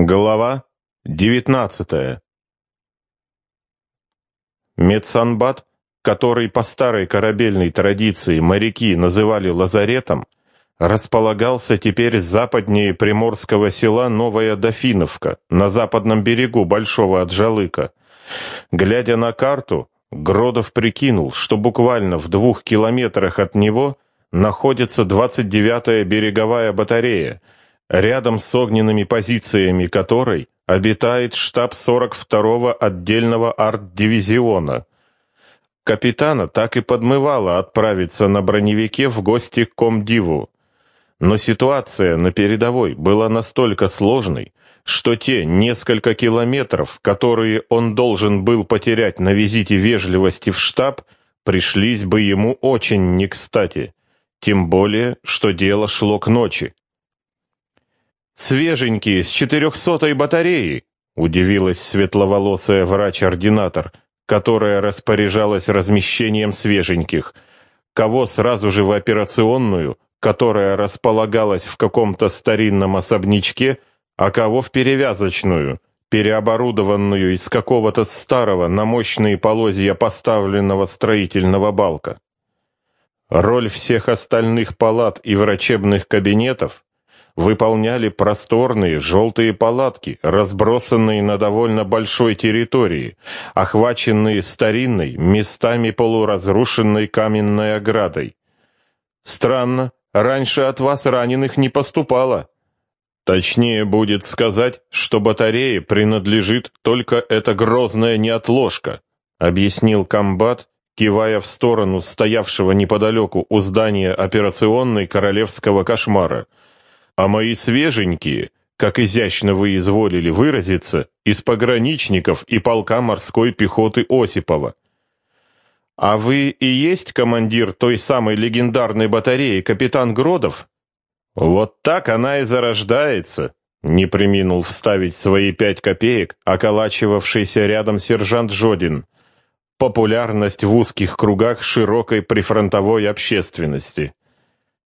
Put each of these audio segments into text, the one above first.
Глава 19 Медсанбат, который по старой корабельной традиции моряки называли лазаретом, располагался теперь западнее приморского села Новая Дофиновка, на западном берегу Большого Аджалыка. Глядя на карту, Гродов прикинул, что буквально в двух километрах от него находится 29-я береговая батарея — рядом с огненными позициями которой обитает штаб 42-го отдельного арт-дивизиона. Капитана так и подмывало отправиться на броневике в гости к комдиву. Но ситуация на передовой была настолько сложной, что те несколько километров, которые он должен был потерять на визите вежливости в штаб, пришлись бы ему очень не кстати. Тем более, что дело шло к ночи. «Свеженькие, с четырехсотой батареи!» — удивилась светловолосая врач-ординатор, которая распоряжалась размещением свеженьких. Кого сразу же в операционную, которая располагалась в каком-то старинном особнячке, а кого в перевязочную, переоборудованную из какого-то старого на мощные полозья поставленного строительного балка. Роль всех остальных палат и врачебных кабинетов выполняли просторные желтые палатки, разбросанные на довольно большой территории, охваченные старинной, местами полуразрушенной каменной оградой. Странно, раньше от вас раненых не поступало. Точнее будет сказать, что батарее принадлежит только эта грозная неотложка, объяснил комбат, кивая в сторону стоявшего неподалеку у здания операционной королевского кошмара — а мои свеженькие, как изящно вы изволили выразиться, из пограничников и полка морской пехоты Осипова. А вы и есть командир той самой легендарной батареи, капитан Гродов? Вот так она и зарождается, не преминул вставить свои пять копеек, околачивавшийся рядом сержант Жодин. Популярность в узких кругах широкой прифронтовой общественности.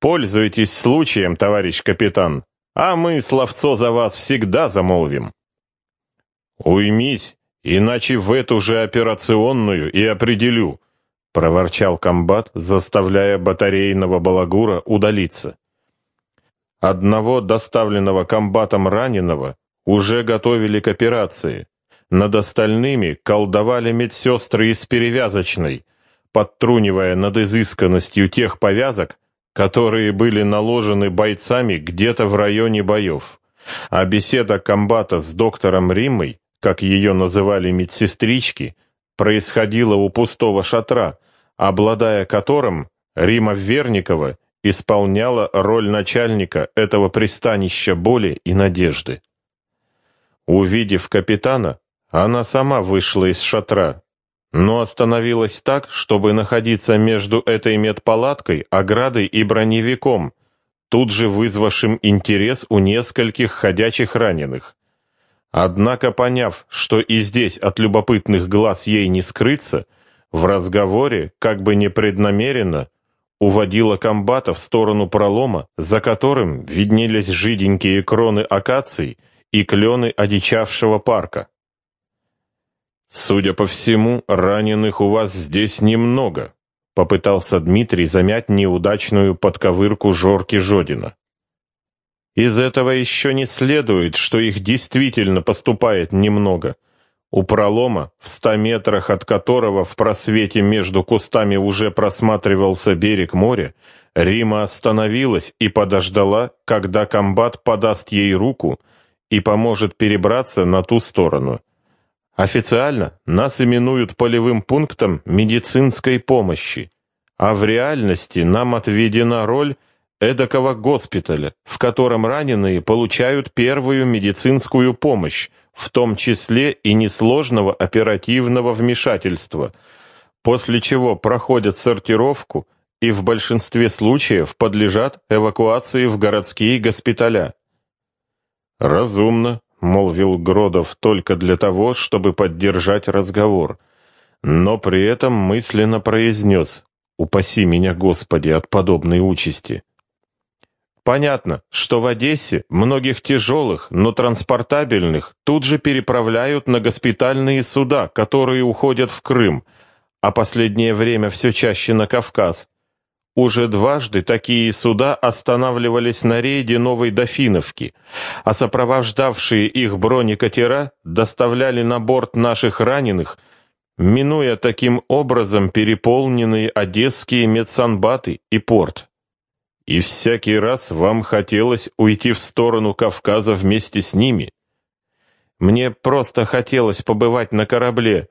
Пользуйтесь случаем, товарищ капитан, а мы словцо за вас всегда замолвим. Уймись, иначе в эту же операционную и определю, проворчал комбат, заставляя батарейного балагура удалиться. Одного доставленного комбатом раненого уже готовили к операции. Над остальными колдовали медсестры из перевязочной, подтрунивая над изысканностью тех повязок, которые были наложены бойцами где-то в районе боев. А беседа комбата с доктором Риммой, как ее называли медсестрички, происходила у пустого шатра, обладая которым Рима Верникова исполняла роль начальника этого пристанища боли и надежды. Увидев капитана, она сама вышла из шатра, но остановилась так, чтобы находиться между этой медпалаткой, оградой и броневиком, тут же вызвавшим интерес у нескольких ходячих раненых. Однако, поняв, что и здесь от любопытных глаз ей не скрыться, в разговоре, как бы непреднамеренно, уводила комбата в сторону пролома, за которым виднелись жиденькие кроны акаций и клены одичавшего парка. Судя по всему, раненых у вас здесь немного, попытался Дмитрий замять неудачную подковырку Жорки Жодина. Из этого еще не следует, что их действительно поступает немного. У пролома, в ста метрах от которого в просвете между кустами уже просматривался берег моря, Рима остановилась и подождала, когда комбат подаст ей руку и поможет перебраться на ту сторону. Официально нас именуют полевым пунктом медицинской помощи, а в реальности нам отведена роль эдакого госпиталя, в котором раненые получают первую медицинскую помощь, в том числе и несложного оперативного вмешательства, после чего проходят сортировку и в большинстве случаев подлежат эвакуации в городские госпиталя. Разумно, молвил Гродов только для того, чтобы поддержать разговор, но при этом мысленно произнес «Упаси меня, Господи, от подобной участи». Понятно, что в Одессе многих тяжелых, но транспортабельных тут же переправляют на госпитальные суда, которые уходят в Крым, а последнее время все чаще на Кавказ. Уже дважды такие суда останавливались на рейде Новой Дофиновки, а сопровождавшие их бронекатера доставляли на борт наших раненых, минуя таким образом переполненные одесские медсанбаты и порт. И всякий раз вам хотелось уйти в сторону Кавказа вместе с ними. Мне просто хотелось побывать на корабле.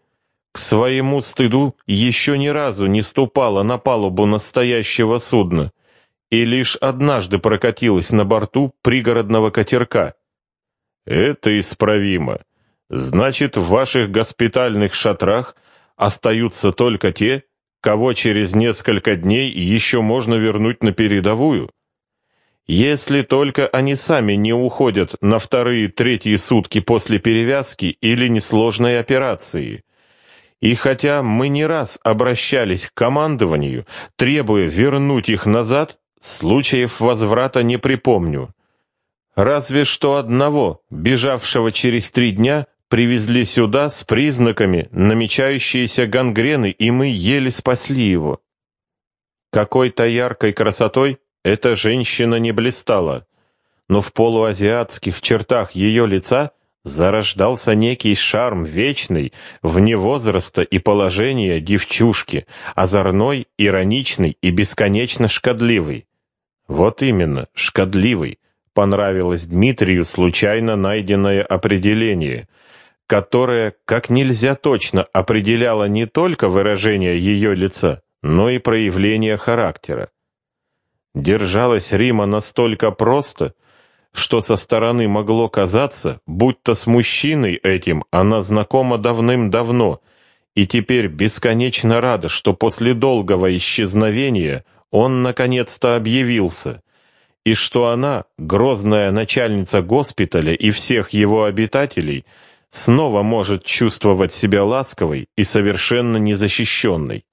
К своему стыду еще ни разу не ступала на палубу настоящего судна и лишь однажды прокатилась на борту пригородного катерка. Это исправимо. Значит, в ваших госпитальных шатрах остаются только те, кого через несколько дней еще можно вернуть на передовую. Если только они сами не уходят на вторые-третьи сутки после перевязки или несложной операции. И хотя мы не раз обращались к командованию, требуя вернуть их назад, случаев возврата не припомню. Разве что одного, бежавшего через три дня, привезли сюда с признаками намечающейся гангрены, и мы еле спасли его. Какой-то яркой красотой эта женщина не блистала, но в полуазиатских чертах ее лица зарождался некий шарм вечный, вне возраста и положения девчушки, озорной, ироничный и бесконечно шкодливый. Вот именно, шкодливый. Понравилось Дмитрию случайно найденное определение — которая как нельзя точно определяла не только выражение ее лица, но и проявление характера. Держалась Рима настолько просто, что со стороны могло казаться, будто с мужчиной этим она знакома давным-давно и теперь бесконечно рада, что после долгого исчезновения он наконец-то объявился, и что она, грозная начальница госпиталя и всех его обитателей, снова может чувствовать себя ласковой и совершенно незащищенной.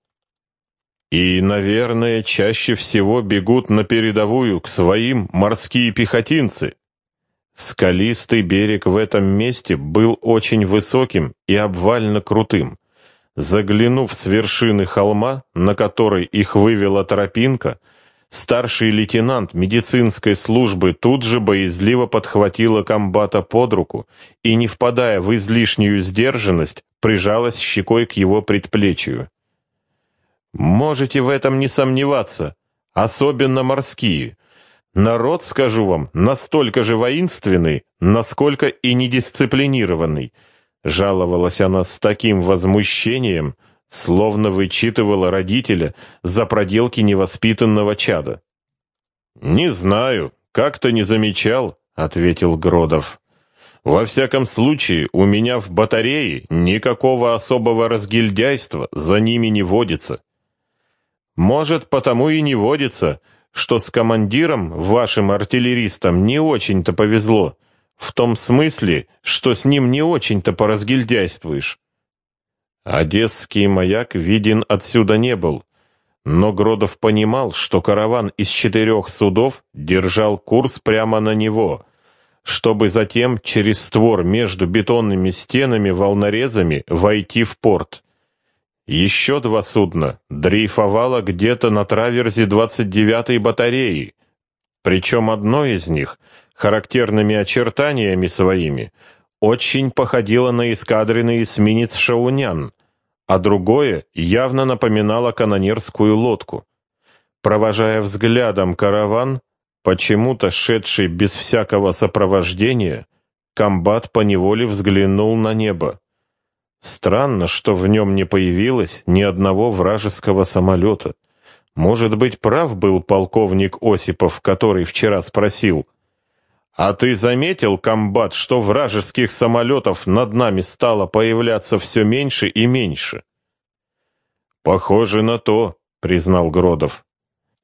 И, наверное, чаще всего бегут на передовую к своим морские пехотинцы. Скалистый берег в этом месте был очень высоким и обвально крутым. Заглянув с вершины холма, на который их вывела тропинка, Старший лейтенант медицинской службы тут же боязливо подхватила комбата под руку и, не впадая в излишнюю сдержанность, прижалась щекой к его предплечью. «Можете в этом не сомневаться, особенно морские. Народ, скажу вам, настолько же воинственный, насколько и недисциплинированный», жаловалась она с таким возмущением, словно вычитывала родителя за проделки невоспитанного чада. «Не знаю, как-то не замечал», — ответил Гродов. «Во всяком случае, у меня в батарее никакого особого разгильдяйства за ними не водится». «Может, потому и не водится, что с командиром, вашим артиллеристом, не очень-то повезло, в том смысле, что с ним не очень-то поразгильдяйствуешь. Одесский маяк виден отсюда не был, но Гродов понимал, что караван из четырех судов держал курс прямо на него, чтобы затем через створ между бетонными стенами-волнорезами войти в порт. Еще два судна дрейфовало где-то на траверзе 29-й батареи, причем одно из них, характерными очертаниями своими, очень походило на эскадренный эсминец «Шаунян», а другое явно напоминало канонерскую лодку. Провожая взглядом караван, почему-то шедший без всякого сопровождения, комбат поневоле взглянул на небо. Странно, что в нем не появилось ни одного вражеского самолета. Может быть, прав был полковник Осипов, который вчера спросил — а ты заметил, комбат, что вражеских самолетов над нами стало появляться все меньше и меньше? Похоже на то, признал Гродов.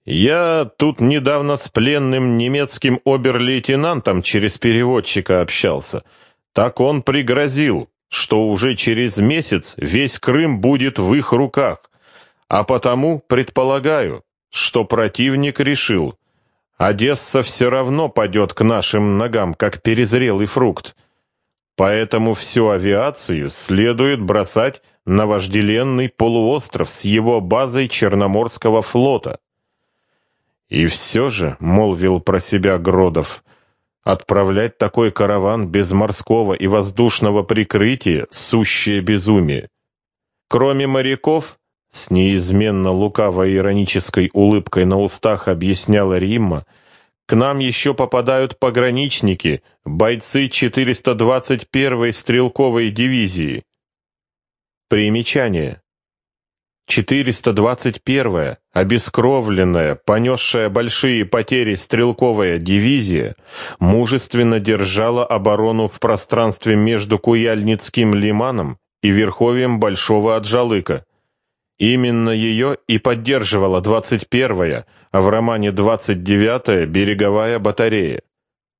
Я тут недавно с пленным немецким обер-лейтенантом через переводчика общался. Так он пригрозил, что уже через месяц весь Крым будет в их руках. А потому предполагаю, что противник решил, Одесса все равно падет к нашим ногам, как перезрелый фрукт. Поэтому всю авиацию следует бросать на вожделенный полуостров с его базой Черноморского флота. И все же, — молвил про себя Гродов, — отправлять такой караван без морского и воздушного прикрытия — сущее безумие. Кроме моряков, с неизменно лукавой иронической улыбкой на устах объясняла Римма, к нам еще попадают пограничники, бойцы 421-й стрелковой дивизии. Примечание. 421-я, обескровленная, понесшая большие потери стрелковая дивизия, мужественно держала оборону в пространстве между Куяльницким лиманом и верховьем Большого Аджалыка. Именно ее и поддерживала 21-я, а в романе 29-я береговая батарея.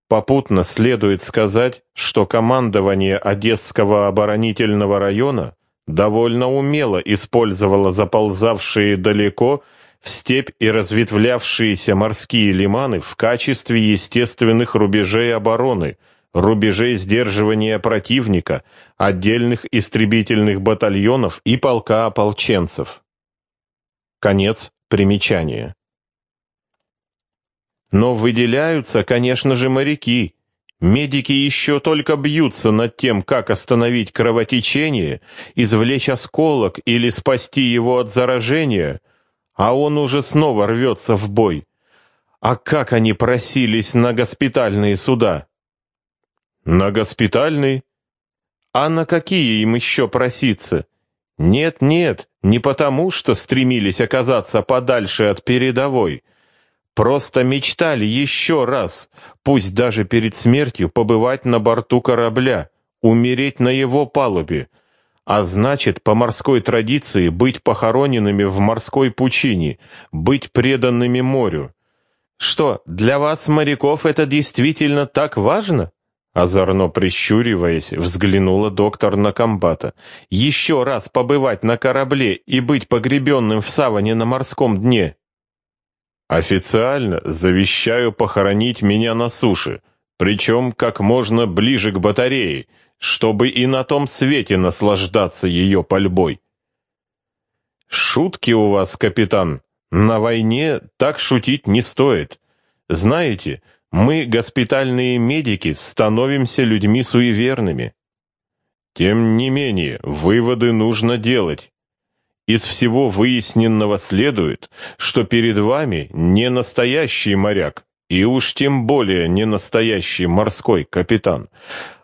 Попутно следует сказать, что командование Одесского оборонительного района довольно умело использовала заползавшие далеко в степь и разветвлявшиеся морские лиманы в качестве естественных рубежей обороны, рубежей сдерживания противника, отдельных истребительных батальонов и полка ополченцев. Конец примечания. Но выделяются, конечно же, моряки, Медики еще только бьются над тем, как остановить кровотечение, извлечь осколок или спасти его от заражения, а он уже снова рвется в бой. А как они просились на госпитальные суда? На госпитальные? А на какие им еще проситься? Нет-нет, не потому, что стремились оказаться подальше от передовой — Просто мечтали еще раз, пусть даже перед смертью, побывать на борту корабля, умереть на его палубе, а значит, по морской традиции, быть похороненными в морской пучине, быть преданными морю. Что, для вас, моряков, это действительно так важно? Озорно прищуриваясь, взглянула доктор на комбата. «Еще раз побывать на корабле и быть погребенным в саване на морском дне. Официально завещаю похоронить меня на суше, причем как можно ближе к батарее, чтобы и на том свете наслаждаться ее пальбой. Шутки у вас, капитан. На войне так шутить не стоит. Знаете, мы, госпитальные медики, становимся людьми суеверными. Тем не менее, выводы нужно делать. Из всего выясненного следует, что перед вами не настоящий моряк, и уж тем более не настоящий морской капитан,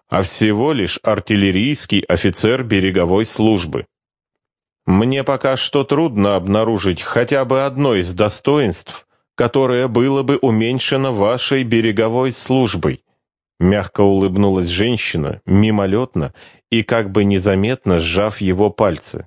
а всего лишь артиллерийский офицер береговой службы. Мне пока что трудно обнаружить хотя бы одно из достоинств, которое было бы уменьшено вашей береговой службой. Мягко улыбнулась женщина, мимолетно и как бы незаметно сжав его пальцы.